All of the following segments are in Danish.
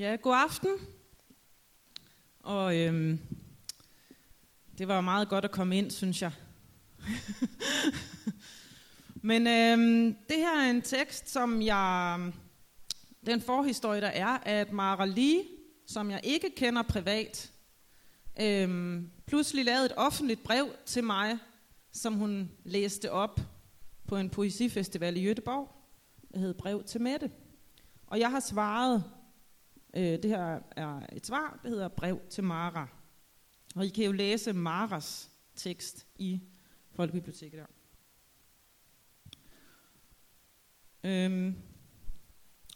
Ja, god aften. Og øhm, det var meget godt at komme ind, synes jeg. Men øhm, det her er en tekst, som jeg... Den forhistorie, der er, at Mara Lee, som jeg ikke kender privat, øhm, pludselig lavede et offentligt brev til mig, som hun læste op på en poesifestival i Jødeborg. Det hed Brev til Mette. Og jeg har svaret, øh, det her er et svar, det hedder Brev til Mara. Og I kan jo læse Maras tekst i Folkebiblioteket der. Øhm,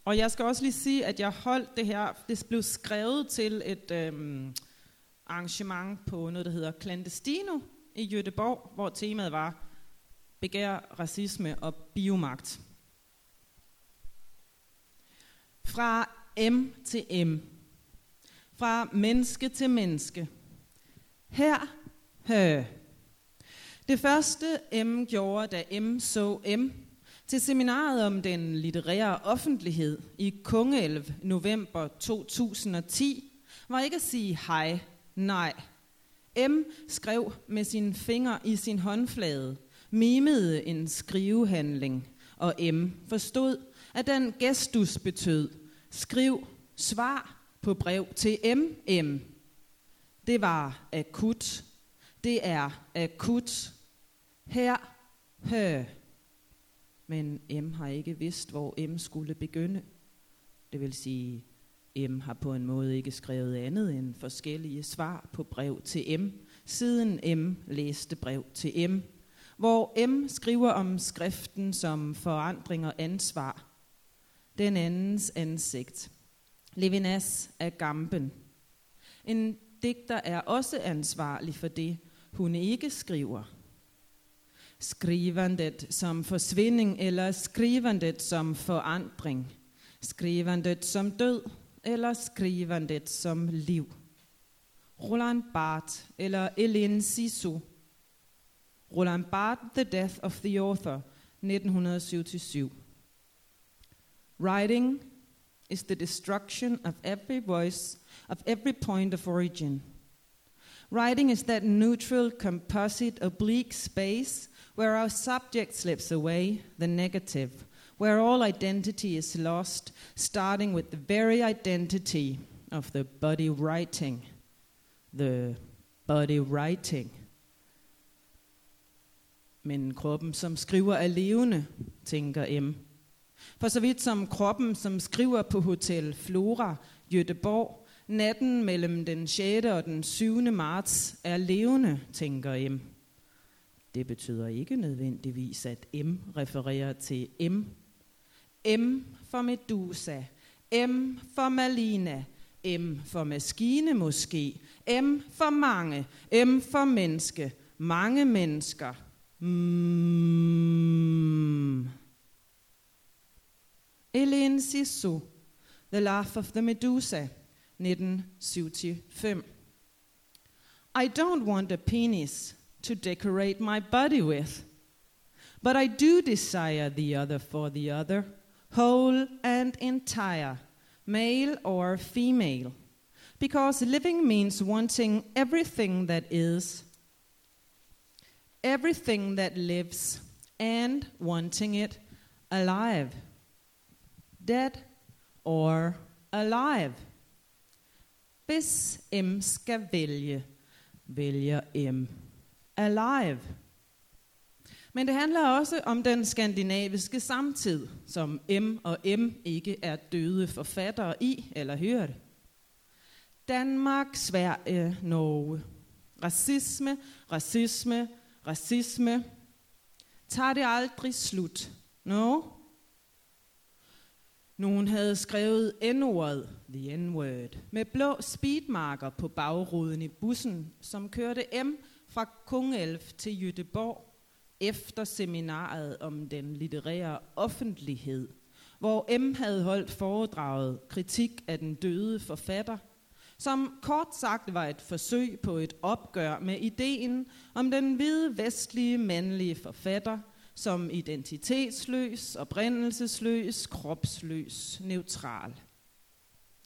og jeg skal også lige sige, at jeg holdt det her, det blev skrevet til et øhm, arrangement på noget, der hedder Clandestino i Göteborg, hvor temaet var begær, racisme og biomagt. Fra M til M. Fra menneske til menneske. Her, hø. Det første M gjorde, da M så M, til seminaret om den litterære offentlighed i Kungelv november 2010, var ikke at sige hej, nej. M skrev med sin finger i sin håndflade, mimede en skrivehandling, og M forstod, at den gestus betød, skriv svar på brev til MM. Det var akut. Det er akut. Her, hø. Men M har ikke vidst, hvor M skulle begynde. Det vil sige, M har på en måde ikke skrevet andet end forskellige svar på brev til M, siden M læste brev til M, hvor M skriver om skriften som forandring og ansvar. Den andens ansigt. Levinas af Gamben. En digter er også ansvarlig for det, hun ikke skriver. Skrivandet som forsvinding eller skrivandet som forandring. Skrivandet som død eller skrivandet som liv. Roland Barthes eller Hélène Sisu. Roland Barthes, The Death of the Author, 1977. Writing is the destruction of every voice, of every point of origin. Writing is that neutral, composite, oblique space where our subject slips away, the negative, where all identity is lost, starting with the very identity of the body writing. The body writing. Men kroppen, som skriver, er levende, tænker M. For så vidt som kroppen, som skriver på Hotel Flora, Göteborg, natten mellem den 6. og den 7. marts, er levende, tænker M. Det betyder ikke nødvendigvis, at M refererer til M. M for Medusa, M for Malina, M for maskine måske, M for mange, M for menneske, mange mennesker. Mm. Ellen Sisso, The Laugh of the Medusa, 1975. I don't want a penis to decorate my body with, but I do desire the other for the other, whole and entire, male or female, because living means wanting everything that is, everything that lives, and wanting it alive dead or alive. Hvis M skal vælge, vælger M alive. Men det handler også om den skandinaviske samtid, som M og M ikke er døde forfattere i eller hørt. Danmark, Sverige, Norge. Racisme, racisme, racisme. Tager det aldrig slut? No? Nogen havde skrevet N-ordet, the N-word, med blå speedmarker på bagruden i bussen, som kørte M fra Kungelf til Jødeborg efter seminaret om den litterære offentlighed, hvor M havde holdt foredraget kritik af den døde forfatter, som kort sagt var et forsøg på et opgør med ideen om den hvide vestlige mandlige forfatter – som identitetsløs, oprindelsesløs, kropsløs, neutral.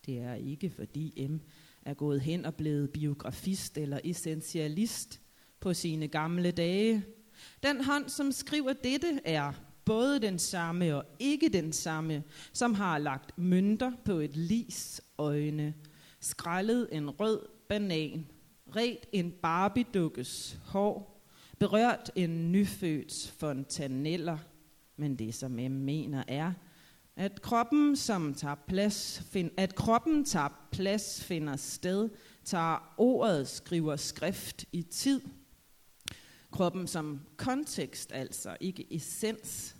Det er ikke, fordi M er gået hen og blevet biografist eller essentialist på sine gamle dage. Den hånd, som skriver dette, er både den samme og ikke den samme, som har lagt mønter på et lis øjne, skrællet en rød banan, ret en Barbie-dukkes hår, berørt en nyfødt fontaneller, men det som jeg mener er, at kroppen, som tager plads, find, at kroppen tager plads, finder sted, tager ordet, skriver skrift i tid. Kroppen som kontekst, altså ikke essens.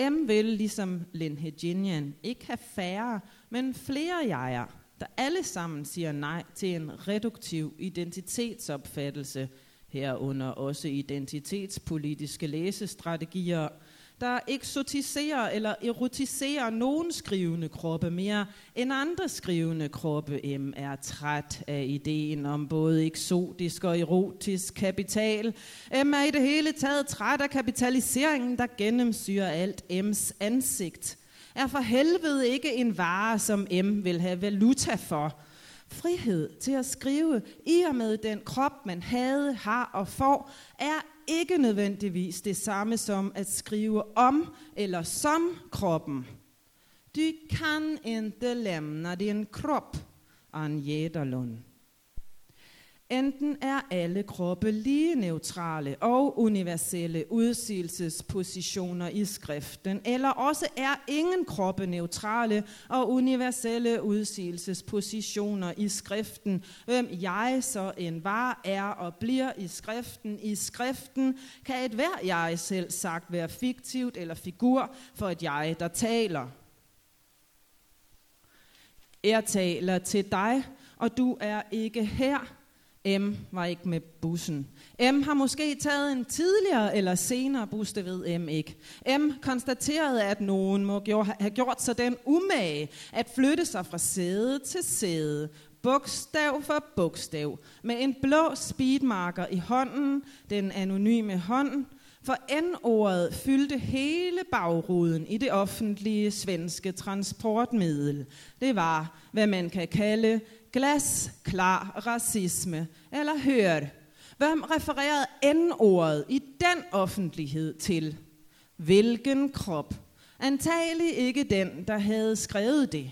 M vil, ligesom Lin Hejinian, ikke have færre, men flere jeger, der alle sammen siger nej til en reduktiv identitetsopfattelse, herunder også identitetspolitiske læsestrategier, der eksotiserer eller erotiserer nogen skrivende kroppe mere end andre skrivende kroppe. M er træt af ideen om både eksotisk og erotisk kapital. M er i det hele taget træt af kapitaliseringen, der gennemsyrer alt M's ansigt. Er for helvede ikke en vare, som M vil have valuta for. Frihed til at skrive i og med den krop, man havde, har og får, er ikke nødvendigvis det samme som at skrive om eller som kroppen. Du kan inte lämna din krop, Ann Jederlund. Enten er alle kroppe lige neutrale og universelle udsigelsespositioner i skriften, eller også er ingen kroppe neutrale og universelle udsigelsespositioner i skriften. Hvem jeg så en var, er og bliver i skriften. I skriften kan et hver jeg selv sagt være fiktivt eller figur for et jeg, der taler. Jeg taler til dig, og du er ikke her – M var ikke med bussen. M har måske taget en tidligere eller senere bus, det ved M ikke. M konstaterede, at nogen må have gjort sig den umage at flytte sig fra sæde til sæde, bogstav for bogstav, med en blå speedmarker i hånden, den anonyme hånd, for N-ordet fyldte hele bagruden i det offentlige svenske transportmiddel. Det var, hvad man kan kalde glasklar racisme, eller hør, hvem refererede N-ordet i den offentlighed til? Hvilken krop? Antagelig ikke den, der havde skrevet det.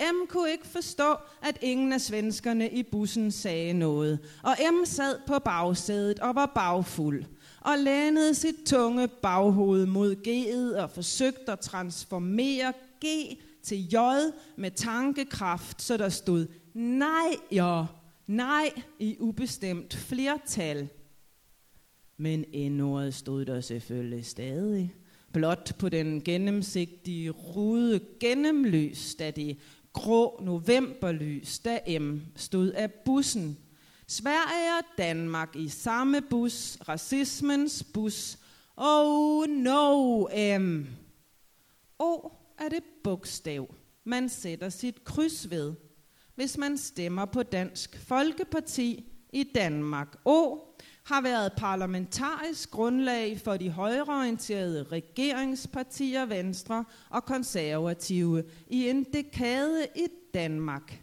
M kunne ikke forstå, at ingen af svenskerne i bussen sagde noget, og M sad på bagsædet og var bagfuld, og lænede sit tunge baghoved mod G'et og forsøgte at transformere G til J med tankekraft, så der stod nej, ja, nej i ubestemt flertal. Men endordet stod der selvfølgelig stadig. Blot på den gennemsigtige rude gennemlys, da det grå novemberlys, da M stod af bussen. Sverige og Danmark i samme bus, racismens bus. Oh no, M. O er det bogstav, man sætter sit kryds ved hvis man stemmer på Dansk Folkeparti i Danmark. O har været parlamentarisk grundlag for de højreorienterede regeringspartier, Venstre og konservative i en dekade i Danmark.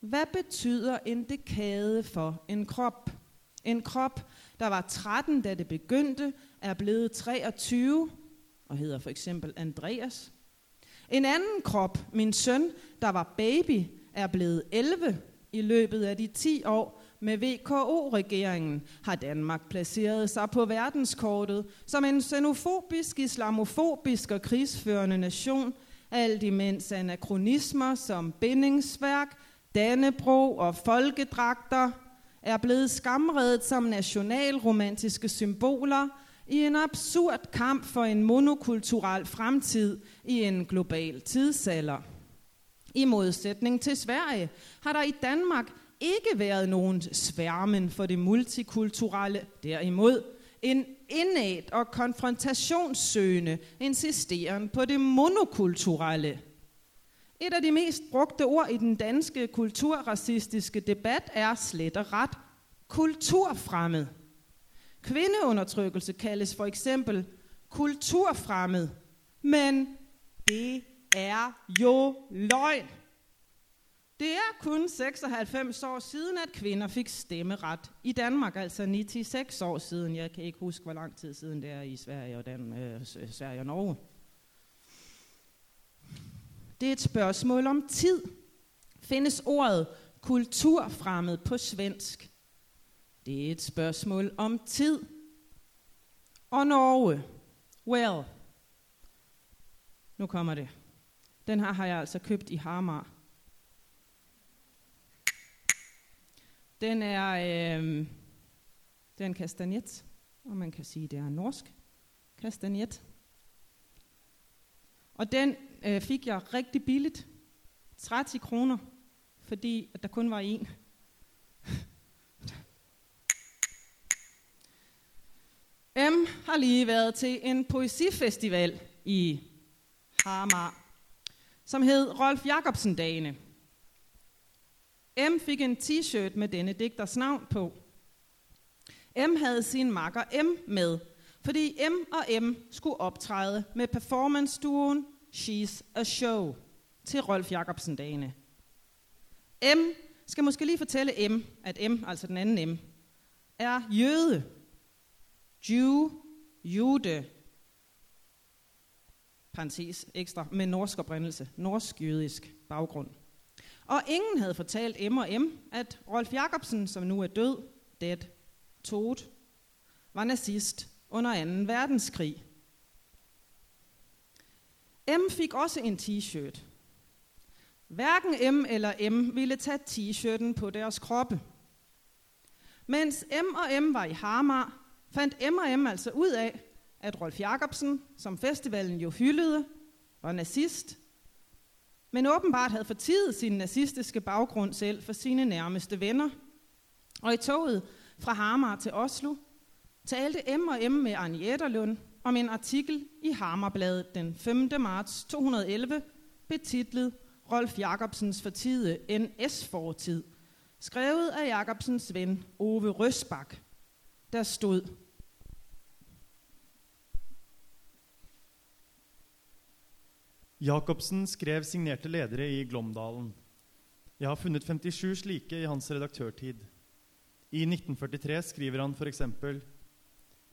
Hvad betyder en dekade for en krop? En krop, der var 13, da det begyndte, er blevet 23 og hedder for eksempel Andreas. En anden krop, min søn, der var baby, er blevet 11 i løbet af de 10 år med VKO-regeringen, har Danmark placeret sig på verdenskortet som en xenofobisk, islamofobisk og krigsførende nation, alt imens anachronismer som bindingsværk, Dannebro og folkedragter er blevet skamredet som nationalromantiske symboler i en absurd kamp for en monokulturel fremtid i en global tidsalder. I modsætning til Sverige har der i Danmark ikke været nogen sværmen for det multikulturelle. Derimod en indad og konfrontationssøgende insisteren på det monokulturelle. Et af de mest brugte ord i den danske kulturracistiske debat er slet og ret kulturfremmed. Kvindeundertrykkelse kaldes for eksempel kulturfremmed, men det er jo løgn. Det er kun 96 år siden, at kvinder fik stemmeret i Danmark, altså 96 år siden. Jeg kan ikke huske, hvor lang tid siden det er i Sverige og, den, øh, Sverige og Norge. Det er et spørgsmål om tid. Findes ordet kulturfremmed på svensk? Det er et spørgsmål om tid. Og Norge. Well. Nu kommer det. Den her har jeg altså købt i Hamar. Den er, øh, det er en og man kan sige, det er en norsk kastanjet. Og den øh, fik jeg rigtig billigt, 30 kroner, fordi at der kun var en. M har lige været til en poesifestival i Hamar, som hed Rolf Jacobsen Dagene. M fik en t-shirt med denne digters navn på. M havde sin makker M med, fordi M og M skulle optræde med performance-duoen She's a Show til Rolf Jacobsen dagene. M skal måske lige fortælle M, at M, altså den anden M, er jøde. Jew, jude, parentes ekstra, med norsk oprindelse, norsk-jødisk baggrund. Og ingen havde fortalt M og M, at Rolf Jacobsen, som nu er død, dead, tot, var nazist under 2. verdenskrig. M fik også en t-shirt. Hverken M eller M ville tage t-shirten på deres kroppe. Mens M og M var i Hamar, fandt M og M altså ud af, at Rolf Jacobsen, som festivalen jo hyldede, var nazist men åbenbart havde fortidet sin nazistiske baggrund selv for sine nærmeste venner. Og i toget fra Hamar til Oslo talte M og M med Arne Jetterlund om en artikel i Hamarbladet den 5. marts 211, betitlet Rolf Jacobsens fortide NS-fortid, skrevet af Jacobsens ven Ove Røsbak. Der stod, Jacobsen skrev signerte ledere i Glåmdalen. Jeg har funnet 57 slike i hans redaktørtid. I 1943 skriver han f.eks.: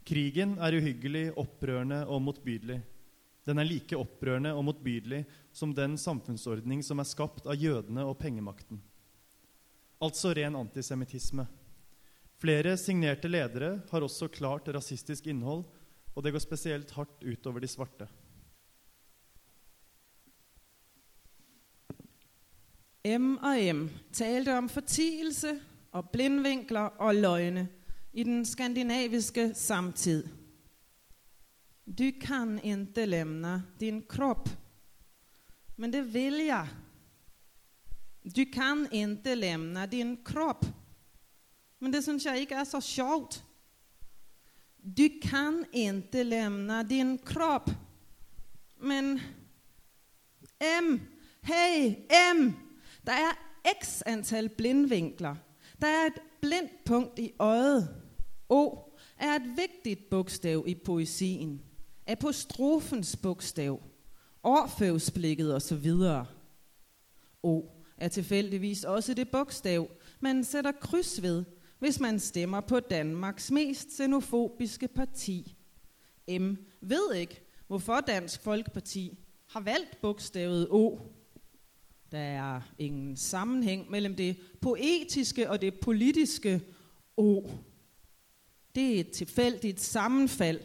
Krigen er uhyggelig, opprørende og motbydelig. Den er like opprørende og motbydelig som den samfunnsordning som er skapt av jødene og pengemakten. Altså ren antisemittisme. Flere signerte ledere har også klart rasistisk innhold, og det går spesielt hardt utover de svarte. M og M talte om fortielse og blindvinkler og løgne i den skandinaviske samtid. Du kan inte lämna din krop. Men det vill jag. Du kan inte lämna din krop. Men det synes jeg ikke er så sjovt. Du kan inte lämna din krop. Men M, hey M, der er x antal blindvinkler. Der er et blindt punkt i øjet. O er et vigtigt bogstav i poesien. Apostrofens bogstav. Orføvsblikket osv. O er tilfældigvis også det bogstav, man sætter kryds ved, hvis man stemmer på Danmarks mest xenofobiske parti. M ved ikke, hvorfor Dansk Folkeparti har valgt bogstavet O der er ingen sammenhæng mellem det poetiske og det politiske O. Det er et tilfældigt sammenfald.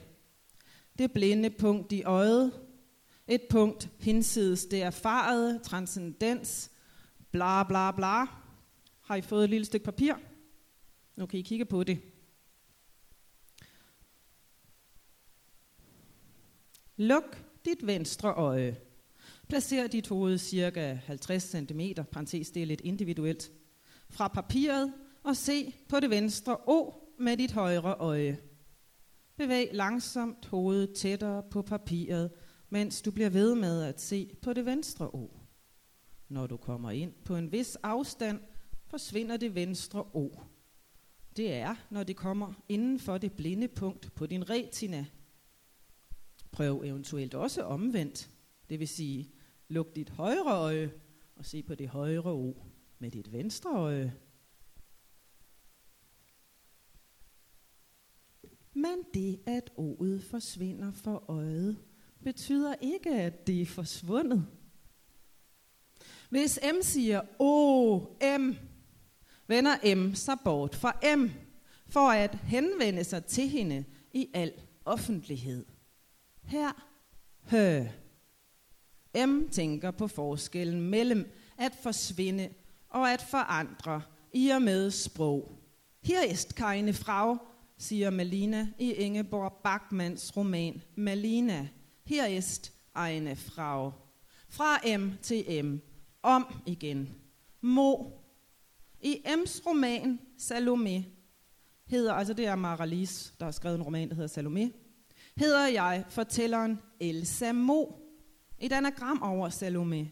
Det blinde punkt i øjet. Et punkt hinsides det erfarede, transcendens, bla bla bla. Har I fået et lille stykke papir? Nu kan I kigge på det. Luk dit venstre øje. Placer dit hoved cirka 50 cm, parentes det er lidt individuelt, fra papiret og se på det venstre O med dit højre øje. Bevæg langsomt hovedet tættere på papiret, mens du bliver ved med at se på det venstre O. Når du kommer ind på en vis afstand, forsvinder det venstre O. Det er, når det kommer inden for det blinde punkt på din retina. Prøv eventuelt også omvendt, det vil sige, Luk dit højre øje og se på det højre O med dit venstre øje. Men det, at O'et forsvinder for øjet, betyder ikke, at det er forsvundet. Hvis M siger, O, M, vender M sig bort fra M, for at henvende sig til hende i al offentlighed. Her, hø. M tænker på forskellen mellem at forsvinde og at forandre i og med sprog. Her ist keine Frau, siger Malina i Ingeborg Bachmanns roman Malina. Her ist eine Frau. Fra M til M. Om igen. Mo. I M's roman Salome hedder, altså det er Maralis, der har skrevet en roman, der hedder Salome, hedder jeg fortælleren Elsa Mo. Et anagram over Salome.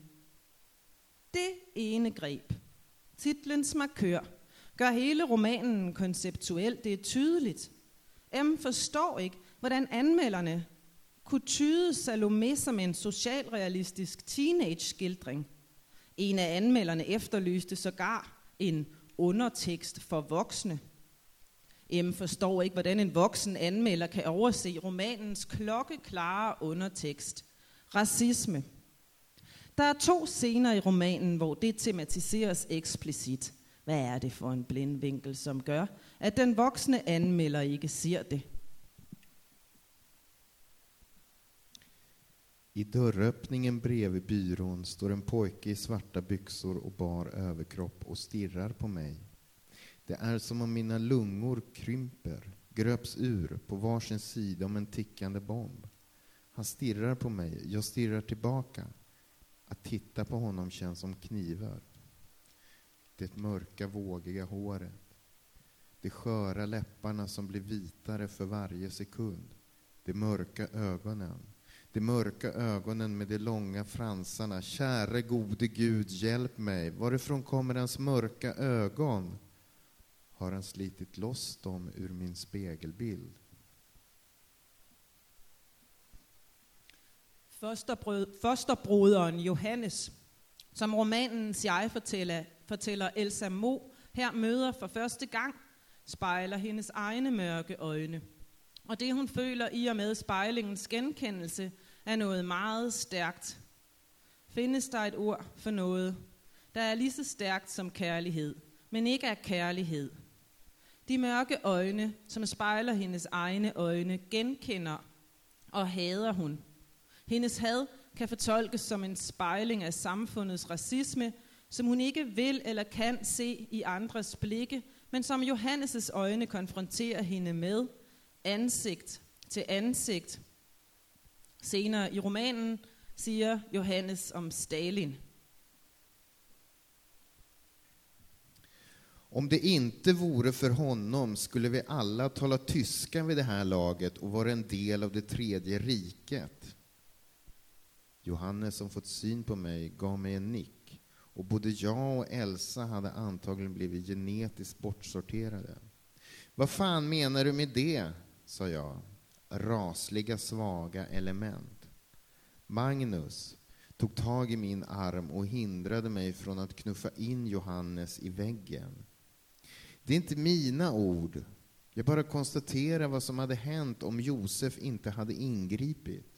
Det ene greb, titlens markør, gør hele romanen konceptuel. Det er tydeligt. M forstår ikke, hvordan anmelderne kunne tyde Salome som en socialrealistisk teenage-skildring. En af anmelderne efterlyste sågar en undertekst for voksne. M forstår ikke, hvordan en voksen anmelder kan overse romanens klokkeklare undertekst. Racisme. Der er to scener i romanen, hvor det tematiseres eksplicit. Hvad er det for en blindvinkel, som gør, at den voksne anmelder ikke ser det? I dörröppningen bredvid byrån står en pojke i svarta byxor och bar överkropp och stirrar på mig. Det är som om mina lungor krymper, gröps ur på varsin sida om en tickande bomb. Han stirrar på mig, jag stirrar tillbaka. Att titta på honom känns som knivar. Det mörka, vågiga håret. De sköra läpparna som blir vitare för varje sekund. De mörka ögonen. De mörka ögonen med de långa fransarna. Käre gode Gud, hjälp mig. Varifrån kommer hans mörka ögon? Har han slitit loss dem ur min spegelbild? Fosterbroderen Johannes, som romanens jeg fortæller, fortæller Elsa Mo, her møder for første gang, spejler hendes egne mørke øjne. Og det hun føler i og med spejlingens genkendelse, er noget meget stærkt. Findes der et ord for noget, der er lige så stærkt som kærlighed, men ikke er kærlighed. De mørke øjne, som spejler hendes egne øjne, genkender og hader hun. Hendes had kan fortolkes som en spejling af samfundets racisme, som hun ikke vil eller kan se i andres blikke, men som Johannes' øjne konfronterer hende med ansigt til ansigt. Senere i romanen siger Johannes om Stalin. Om det inte vore för honom skulle vi alla tala tyska vid det här laget och vara en del av det tredje riket. Johannes som fått syn på mig gav mig en nick och både jag och Elsa hade antagligen blivit genetiskt bortsorterade. Vad fan menar du med det? sa jag. Rasliga, svaga element. Magnus tog tag i min arm och hindrade mig från att knuffa in Johannes i väggen. Det är inte mina ord. Jag bara konstaterar vad som hade hänt om Josef inte hade ingripit.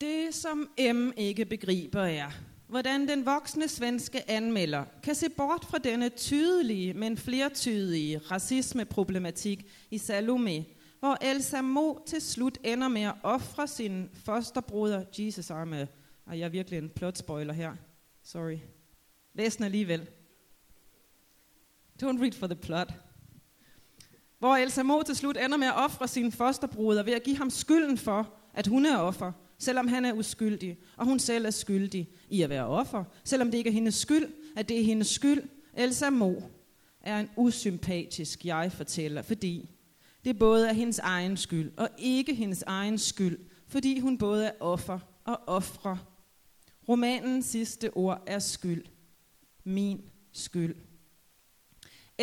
Det, som M ikke begriber, er, hvordan den voksne svenske anmelder kan se bort fra denne tydelige, men flertydige racismeproblematik i Salome, hvor Elsa Mo til slut ender med at ofre sin fosterbroder Jesus Arme. Og jeg er virkelig en plot spoiler her. Sorry. Læs den alligevel. Don't read for the plot. Hvor Elsa Mo til slut ender med at ofre sin fosterbroder ved at give ham skylden for, at hun er offer, selvom han er uskyldig, og hun selv er skyldig i at være offer, selvom det ikke er hendes skyld, at det er hendes skyld. Elsa Mo er en usympatisk jeg-fortæller, fordi det både er hendes egen skyld, og ikke hendes egen skyld, fordi hun både er offer og ofre. Romanens sidste ord er skyld. Min skyld.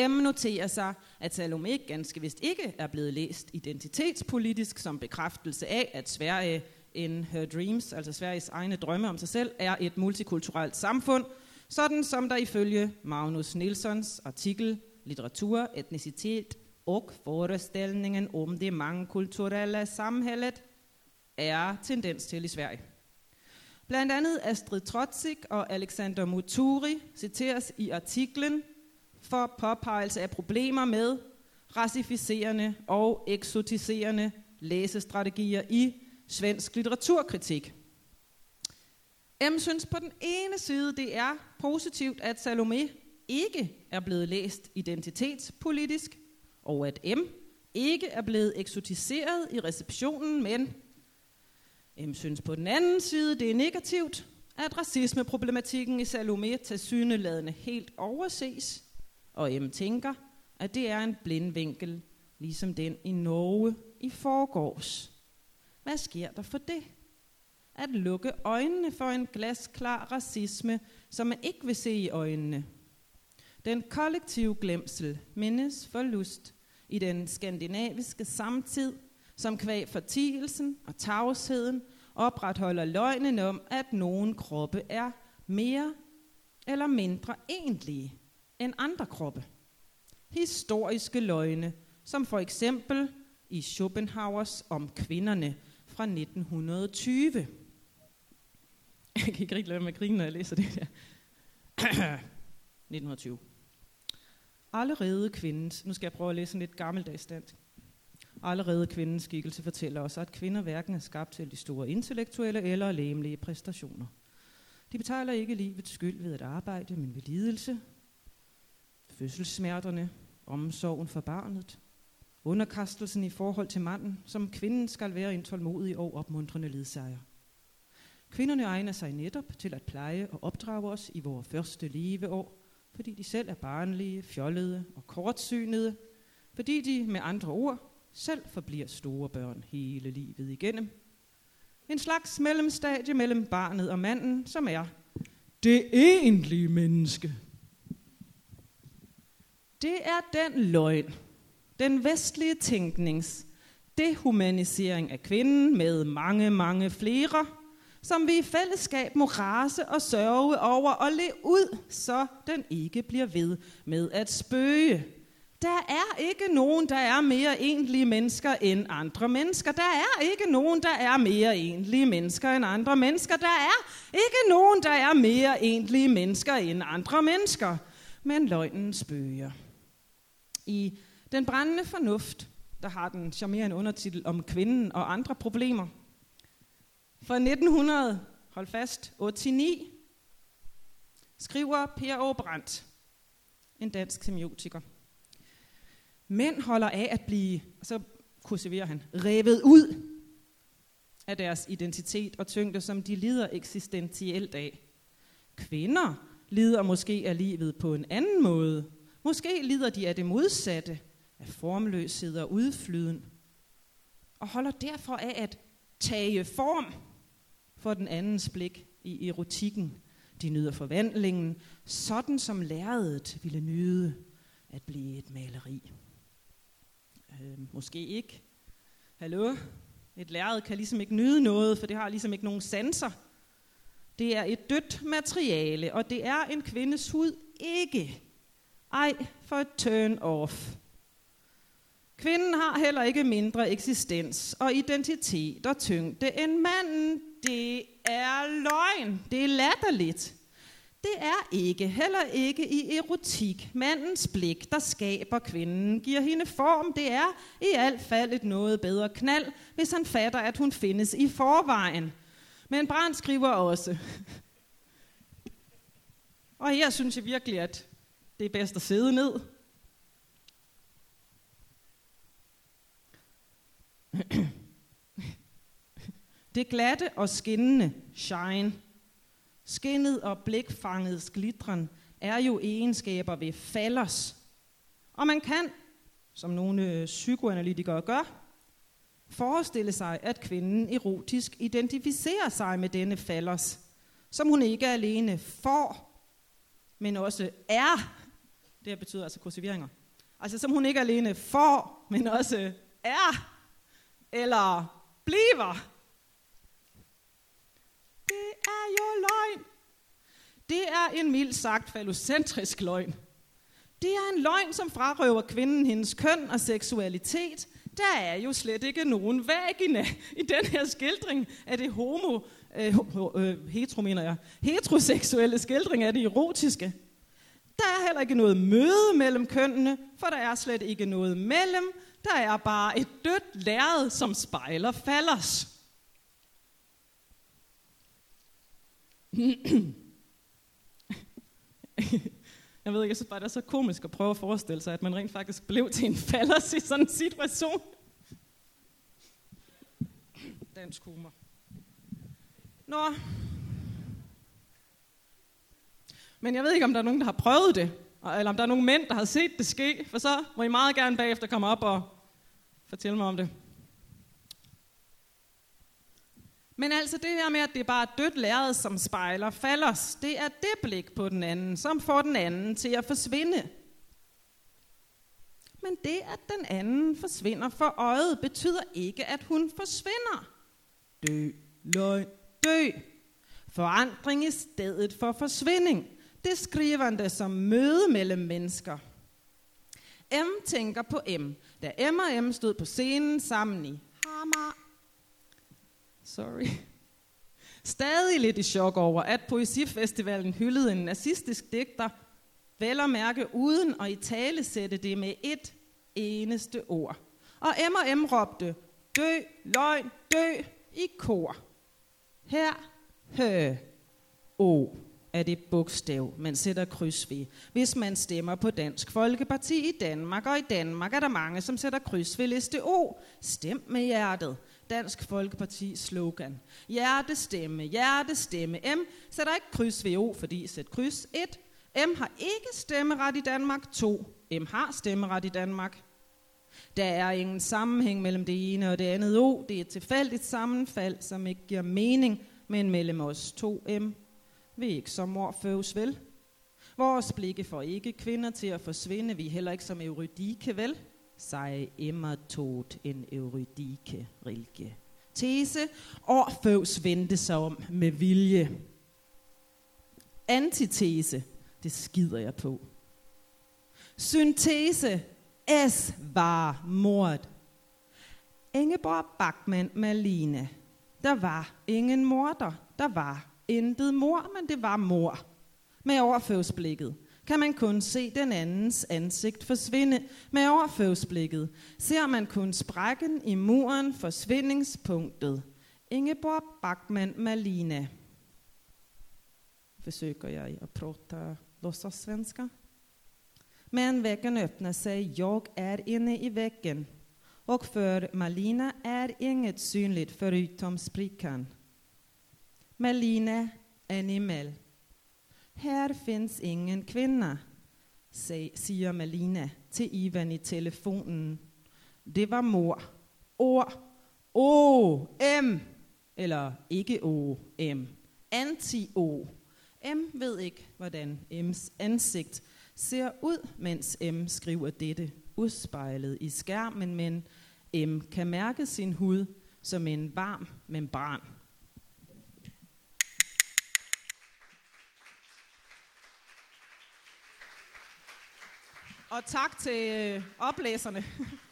M noterer sig, at Salome ganske vist ikke er blevet læst identitetspolitisk som bekræftelse af, at Sverige in her dreams, altså Sveriges egne drømme om sig selv, er et multikulturelt samfund, sådan som der ifølge Magnus Nilssons artikel Litteratur, etnicitet og forestillingen om det mångkulturelle samhället er tendens til i Sverige. Blandt andet Astrid Trotzig og Alexander Muturi citeres i artiklen for påpegelse af problemer med racificerende og eksotiserende læsestrategier i svensk litteraturkritik. M synes på den ene side, det er positivt, at Salome ikke er blevet læst identitetspolitisk, og at M ikke er blevet eksotiseret i receptionen, men M synes på den anden side, det er negativt, at racismeproblematikken i Salome til syneladende helt overses, og M tænker, at det er en blindvinkel, ligesom den i Norge i forgårs. Hvad sker der for det? At lukke øjnene for en glasklar racisme, som man ikke vil se i øjnene. Den kollektive glemsel, mindes forlust i den skandinaviske samtid, som kvæg fortielsen og tavsheden opretholder løgnen om, at nogen kroppe er mere eller mindre egentlige end andre kroppe. Historiske løgne, som for eksempel i Schopenhauers om kvinderne fra 1920. Jeg kan ikke rigtig lade med at grine, når jeg læser det der. 1920. Allerede kvindens, nu skal jeg prøve at læse en lidt gammeldags dansk. Allerede kvindens skikkelse fortæller os, at kvinder hverken er skabt til de store intellektuelle eller læmelige præstationer. De betaler ikke livets skyld ved at arbejde, men ved lidelse, fødselssmerterne, omsorgen for barnet, underkastelsen i forhold til manden, som kvinden skal være en tålmodig og opmuntrende ledsager. Kvinderne egner sig netop til at pleje og opdrage os i vores første leveår, fordi de selv er barnlige, fjollede og kortsynede, fordi de med andre ord selv forbliver store børn hele livet igennem. En slags mellemstadie mellem barnet og manden, som er det egentlige menneske. Det er den løgn, den vestlige tænknings dehumanisering af kvinden med mange, mange flere, som vi i fællesskab må rase og sørge over og le ud, så den ikke bliver ved med at spøge. Der er ikke nogen, der er mere egentlige mennesker end andre mennesker. Der er ikke nogen, der er mere egentlige mennesker end andre mennesker. Der er ikke nogen, der er mere egentlige mennesker end andre mennesker. Men løgnen spøger. I den brændende fornuft, der har den charmerende undertitel om kvinden og andre problemer. Fra 1900, hold fast, 89, skriver Per Åbrandt, en dansk semiotiker. Mænd holder af at blive, så kursiverer han, revet ud af deres identitet og tyngde, som de lider eksistentielt af. Kvinder lider måske af livet på en anden måde. Måske lider de af det modsatte, af formløshed og udflyden, og holder derfor af at tage form for den andens blik i erotikken. De nyder forvandlingen, sådan som lærredet ville nyde at blive et maleri. Øh, måske ikke. Hallo? Et lærred kan ligesom ikke nyde noget, for det har ligesom ikke nogen sanser. Det er et dødt materiale, og det er en kvindes hud ikke. Ej, for et turn off. Kvinden har heller ikke mindre eksistens og identitet og tyngde end manden. Det er løgn. Det er latterligt. Det er ikke, heller ikke i erotik. Mandens blik, der skaber kvinden, giver hende form. Det er i alt fald et noget bedre knald, hvis han fatter, at hun findes i forvejen. Men Brand skriver også, og her synes jeg virkelig, at det er bedst at sidde ned. Det glatte og skinnende shine, skinnet og blikfanget glitren, er jo egenskaber ved fallers. Og man kan, som nogle øh, psykoanalytikere gør, forestille sig, at kvinden erotisk identificerer sig med denne fallers, som hun ikke alene får, men også er. Det her betyder altså kursiveringer. Altså som hun ikke alene får, men også er eller bliver. er jo løgn. Det er en mild sagt falocentrisk løgn. Det er en løgn, som frarøver kvinden hendes køn og seksualitet. Der er jo slet ikke nogen vagina i den her skildring af det homo, øh, øh, hetero, mener jeg, heteroseksuelle skildring af det erotiske. Der er heller ikke noget møde mellem kønnene, for der er slet ikke noget mellem. Der er bare et dødt lærred, som spejler fallers. Jeg ved ikke, jeg synes bare, det er så komisk at prøve at forestille sig, at man rent faktisk blev til en fallers i sådan en situation. Dansk humor. Nå. Men jeg ved ikke, om der er nogen, der har prøvet det, eller om der er nogen mænd, der har set det ske, for så må I meget gerne bagefter komme op og fortælle mig om det. Men altså det her med, at det er bare dødt lærred, som spejler falders, det er det blik på den anden, som får den anden til at forsvinde. Men det, at den anden forsvinder for øjet, betyder ikke, at hun forsvinder. Dø, løgn, dø. Forandring i stedet for forsvinding. Det skriver han det som møde mellem mennesker. M tænker på M. Da M og M stod på scenen sammen i Hammer. Sorry. Stadig lidt i chok over, at Poesifestivalen hyldede en nazistisk digter, vel at mærke uden at i tale sætte det med et eneste ord. Og M og M råbte, dø, løgn, dø, i kor. Her, hø, o af det bogstav, man sætter kryds ved, hvis man stemmer på Dansk Folkeparti i Danmark. Og i Danmark er der mange, som sætter kryds ved liste O. Stem med hjertet. Dansk Folkeparti slogan. Hjertestemme, hjertestemme. M sætter ikke kryds ved O, fordi sæt kryds 1. M har ikke stemmeret i Danmark. 2. M har stemmeret i Danmark. Der er ingen sammenhæng mellem det ene og det andet O. Det er et tilfældigt sammenfald, som ikke giver mening, men mellem os to M vi ikke som mor føves vel. Vores blikke får ikke kvinder til at forsvinde, vi er heller ikke som Eurydike vel. Sig Emma tot en Eurydike rilke. Tese, Orføvs vendte sig om med vilje. Antitese, det skider jeg på. Syntese, S var mord. Ingeborg Bachmann Malene. Der var ingen morder, der var intet mor, men det var mor. Med overførsblikket kan man kun se den andens ansigt forsvinde. Med overførsblikket ser man kun sprækken i muren forsvindingspunktet. Ingeborg Bachmann Malina. Försöker jag att prata låtsas-svenska? Men väggen öppnar sig, jag är inne i väggen. Och för Malina är inget synligt förutom sprickan. Malina Animal. Her findes ingen kvinder, siger Malina til Ivan i telefonen. Det var mor. Ord. O, M. Eller ikke O, M. Anti-O. M ved ikke, hvordan M's ansigt ser ud, mens M skriver dette udspejlet i skærmen, men M kan mærke sin hud som en varm membran. Og tak til øh, oplæserne.